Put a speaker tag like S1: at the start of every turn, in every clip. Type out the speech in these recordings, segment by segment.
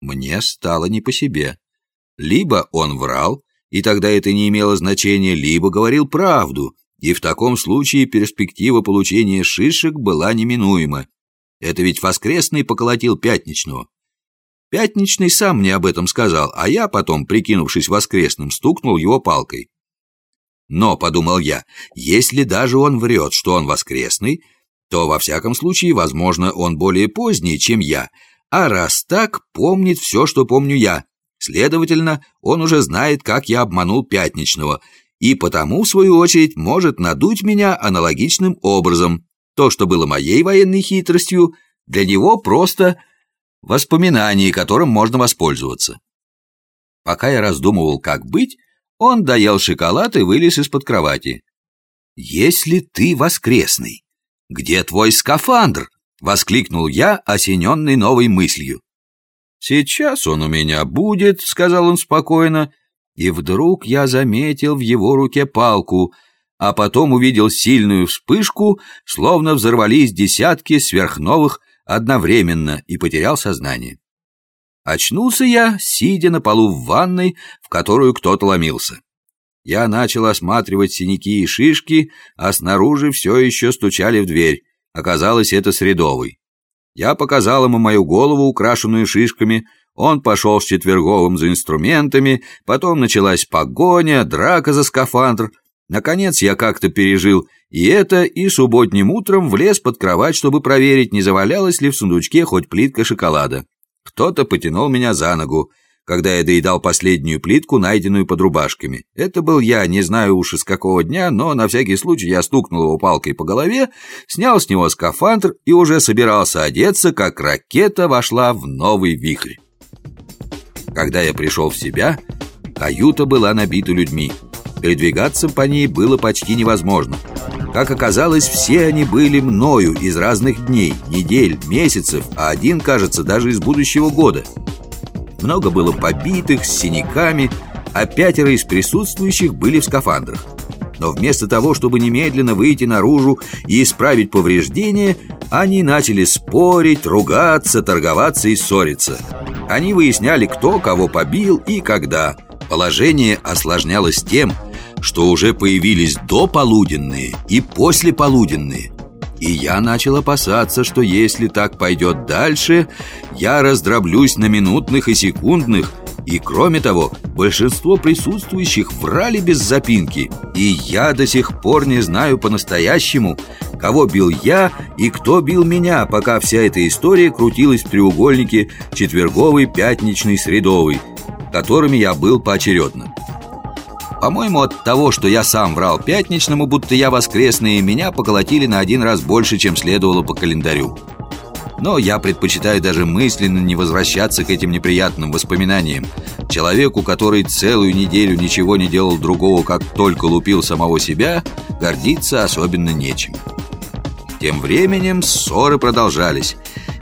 S1: Мне стало не по себе. Либо он врал, и тогда это не имело значения, либо говорил правду, и в таком случае перспектива получения шишек была неминуема. Это ведь воскресный поколотил пятничного. Пятничный сам мне об этом сказал, а я потом, прикинувшись воскресным, стукнул его палкой. Но, подумал я, если даже он врет, что он воскресный, то, во всяком случае, возможно, он более поздний, чем я, а раз так, помнит все, что помню я. Следовательно, он уже знает, как я обманул Пятничного, и потому, в свою очередь, может надуть меня аналогичным образом. То, что было моей военной хитростью, для него просто воспоминание, которым можно воспользоваться. Пока я раздумывал, как быть, он доел шоколад и вылез из-под кровати. «Если ты воскресный, где твой скафандр?» — воскликнул я, осененный новой мыслью. «Сейчас он у меня будет», — сказал он спокойно, и вдруг я заметил в его руке палку, а потом увидел сильную вспышку, словно взорвались десятки сверхновых одновременно, и потерял сознание. Очнулся я, сидя на полу в ванной, в которую кто-то ломился. Я начал осматривать синяки и шишки, а снаружи все еще стучали в дверь. Оказалось, это Средовый. Я показал ему мою голову, украшенную шишками. Он пошел с четверговым за инструментами, потом началась погоня, драка за скафандр. Наконец я как-то пережил и это, и субботним утром влез под кровать, чтобы проверить, не завалялась ли в сундучке хоть плитка шоколада. Кто-то потянул меня за ногу когда я доедал последнюю плитку, найденную под рубашками. Это был я, не знаю уж из какого дня, но на всякий случай я стукнул его палкой по голове, снял с него скафандр и уже собирался одеться, как ракета вошла в новый вихрь. Когда я пришел в себя, каюта была набита людьми. Передвигаться по ней было почти невозможно. Как оказалось, все они были мною из разных дней, недель, месяцев, а один, кажется, даже из будущего года – много было побитых, с синяками, а пятеро из присутствующих были в скафандрах. Но вместо того, чтобы немедленно выйти наружу и исправить повреждения, они начали спорить, ругаться, торговаться и ссориться. Они выясняли, кто кого побил и когда. Положение осложнялось тем, что уже появились дополуденные и послеполуденные – и я начал опасаться, что если так пойдет дальше, я раздроблюсь на минутных и секундных, и кроме того, большинство присутствующих врали без запинки, и я до сих пор не знаю по-настоящему, кого бил я и кто бил меня, пока вся эта история крутилась в треугольнике четверговый, пятничный, средовый, которыми я был поочередно. По-моему, от того, что я сам врал пятничному, будто я воскресный, меня поколотили на один раз больше, чем следовало по календарю. Но я предпочитаю даже мысленно не возвращаться к этим неприятным воспоминаниям. Человеку, который целую неделю ничего не делал другого, как только лупил самого себя, гордиться особенно нечем. Тем временем ссоры продолжались.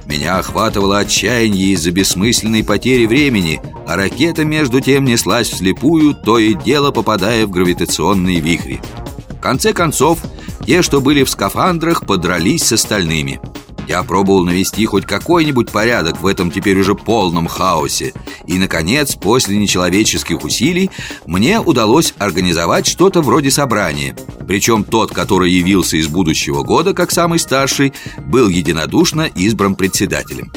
S1: Меня охватывало отчаяние из-за бессмысленной потери времени, а ракета между тем неслась вслепую, то и дело попадая в гравитационные вихри. В конце концов, те, что были в скафандрах, подрались с остальными – я пробовал навести хоть какой-нибудь порядок в этом теперь уже полном хаосе. И, наконец, после нечеловеческих усилий, мне удалось организовать что-то вроде собрания. Причем тот, который явился из будущего года, как самый старший, был единодушно избран председателем.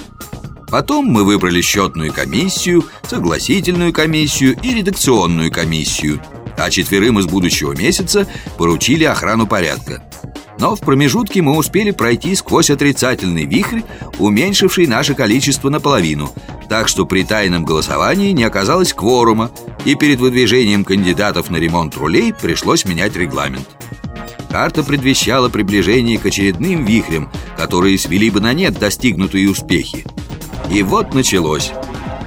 S1: Потом мы выбрали счетную комиссию, согласительную комиссию и редакционную комиссию, а четверым из будущего месяца поручили охрану порядка. Но в промежутке мы успели пройти сквозь отрицательный вихрь, уменьшивший наше количество наполовину, так что при тайном голосовании не оказалось кворума, и перед выдвижением кандидатов на ремонт рулей пришлось менять регламент. Карта предвещала приближение к очередным вихрям, которые свели бы на нет достигнутые успехи. И вот началось.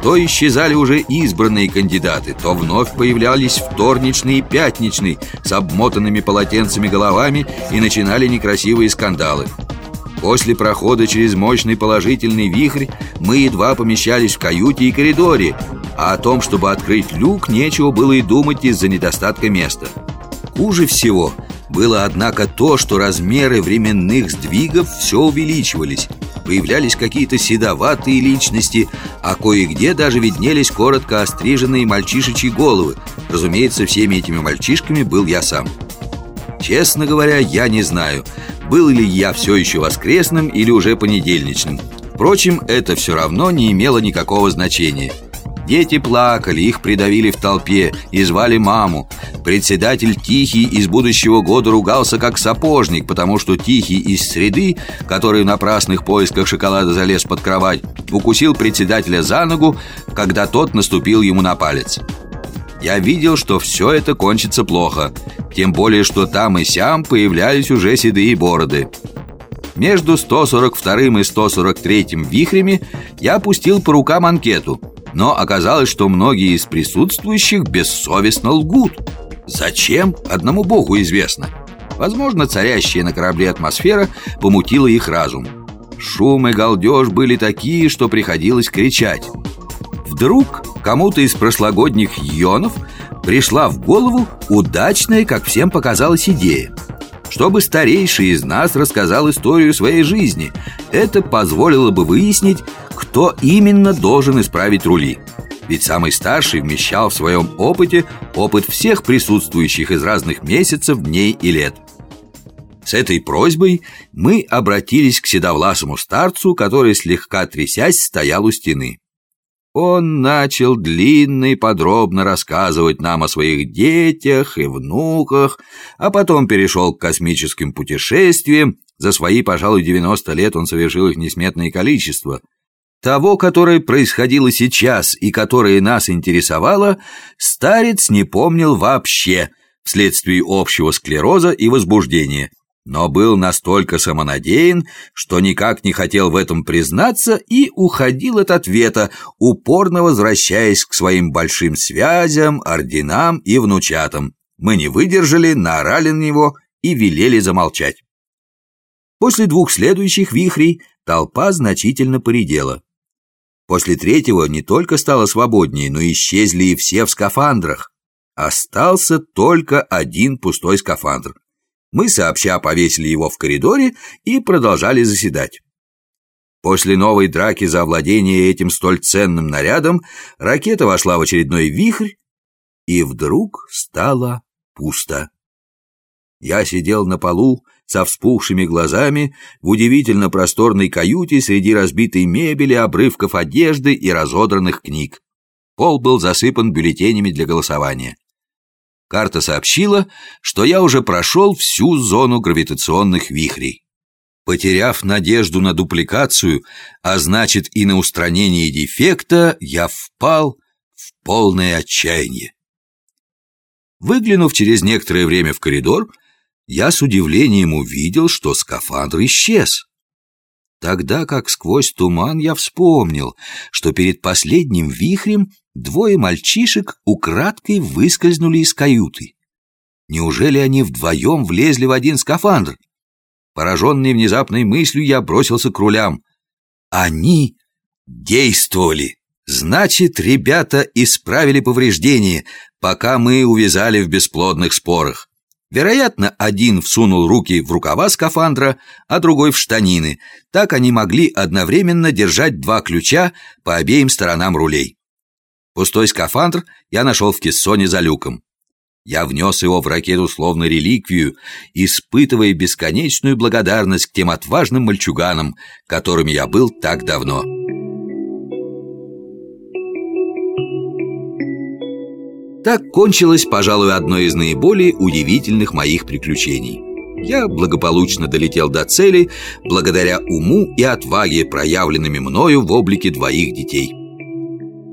S1: То исчезали уже избранные кандидаты, то вновь появлялись вторничные и пятничные с обмотанными полотенцами головами и начинали некрасивые скандалы. После прохода через мощный положительный вихрь мы едва помещались в каюте и коридоре, а о том, чтобы открыть люк, нечего было и думать из-за недостатка места. Хуже всего было, однако, то, что размеры временных сдвигов все увеличивались. Появлялись какие-то седоватые личности, а кое-где даже виднелись коротко остриженные мальчишечьи головы. Разумеется, всеми этими мальчишками был я сам. Честно говоря, я не знаю, был ли я все еще воскресным или уже понедельничным. Впрочем, это все равно не имело никакого значения. Дети плакали, их придавили в толпе и звали маму Председатель Тихий из будущего года ругался как сапожник Потому что Тихий из среды, который в напрасных поисках шоколада залез под кровать Укусил председателя за ногу, когда тот наступил ему на палец Я видел, что все это кончится плохо Тем более, что там и сям появлялись уже седые бороды между 142 и 143 вихрями я пустил по рукам анкету – но оказалось, что многие из присутствующих бессовестно лгут. Зачем? Одному богу известно. Возможно, царящая на корабле атмосфера помутила их разум. Шум и галдеж были такие, что приходилось кричать. Вдруг кому-то из прошлогодних йонов пришла в голову удачная, как всем показалась, идея чтобы старейший из нас рассказал историю своей жизни. Это позволило бы выяснить, кто именно должен исправить рули. Ведь самый старший вмещал в своем опыте опыт всех присутствующих из разных месяцев, дней и лет. С этой просьбой мы обратились к седовласому старцу, который, слегка трясясь, стоял у стены. Он начал длинно и подробно рассказывать нам о своих детях и внуках, а потом перешел к космическим путешествиям. За свои, пожалуй, 90 лет он совершил их несметное количество. Того, которое происходило сейчас и которое нас интересовало, старец не помнил вообще вследствие общего склероза и возбуждения – но был настолько самонадеян, что никак не хотел в этом признаться и уходил от ответа, упорно возвращаясь к своим большим связям, орденам и внучатам. Мы не выдержали, наорали на него и велели замолчать. После двух следующих вихрей толпа значительно поредела. После третьего не только стало свободнее, но исчезли и все в скафандрах. Остался только один пустой скафандр. Мы сообща повесили его в коридоре и продолжали заседать. После новой драки за овладение этим столь ценным нарядом ракета вошла в очередной вихрь, и вдруг стало пусто. Я сидел на полу со вспухшими глазами в удивительно просторной каюте среди разбитой мебели, обрывков одежды и разодранных книг. Пол был засыпан бюллетенями для голосования. Карта сообщила, что я уже прошел всю зону гравитационных вихрей. Потеряв надежду на дупликацию, а значит и на устранение дефекта, я впал в полное отчаяние. Выглянув через некоторое время в коридор, я с удивлением увидел, что скафандр исчез. Тогда как сквозь туман я вспомнил, что перед последним вихрем двое мальчишек украдкой выскользнули из каюты. Неужели они вдвоем влезли в один скафандр? Пораженный внезапной мыслью, я бросился к рулям. Они действовали. Значит, ребята исправили повреждения, пока мы увязали в бесплодных спорах. Вероятно, один всунул руки в рукава скафандра, а другой в штанины. Так они могли одновременно держать два ключа по обеим сторонам рулей. Пустой скафандр я нашел в кессоне за люком. Я внес его в ракету словно реликвию, испытывая бесконечную благодарность к тем отважным мальчуганам, которыми я был так давно. Так кончилось, пожалуй, одно из наиболее удивительных моих приключений. Я благополучно долетел до цели благодаря уму и отваге, проявленными мною в облике двоих детей.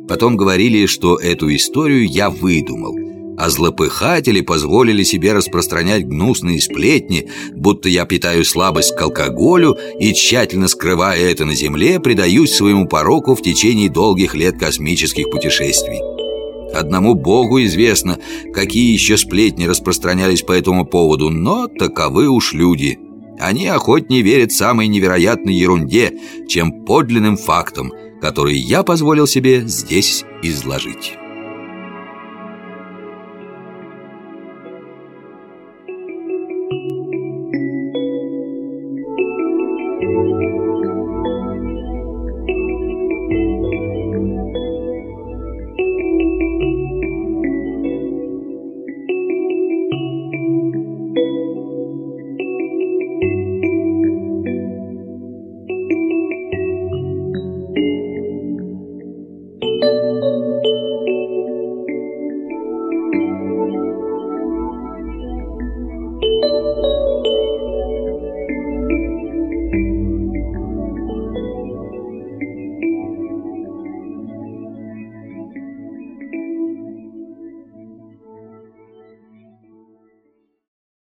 S1: Потом говорили, что эту историю я выдумал, а злопыхатели позволили себе распространять гнусные сплетни, будто я питаю слабость к алкоголю и, тщательно скрывая это на земле, предаюсь своему пороку в течение долгих лет космических путешествий. Одному Богу известно, какие еще сплетни распространялись по этому поводу, но таковы уж люди. Они охотнее верят самой невероятной ерунде, чем подлинным фактам, которые я позволил себе здесь изложить.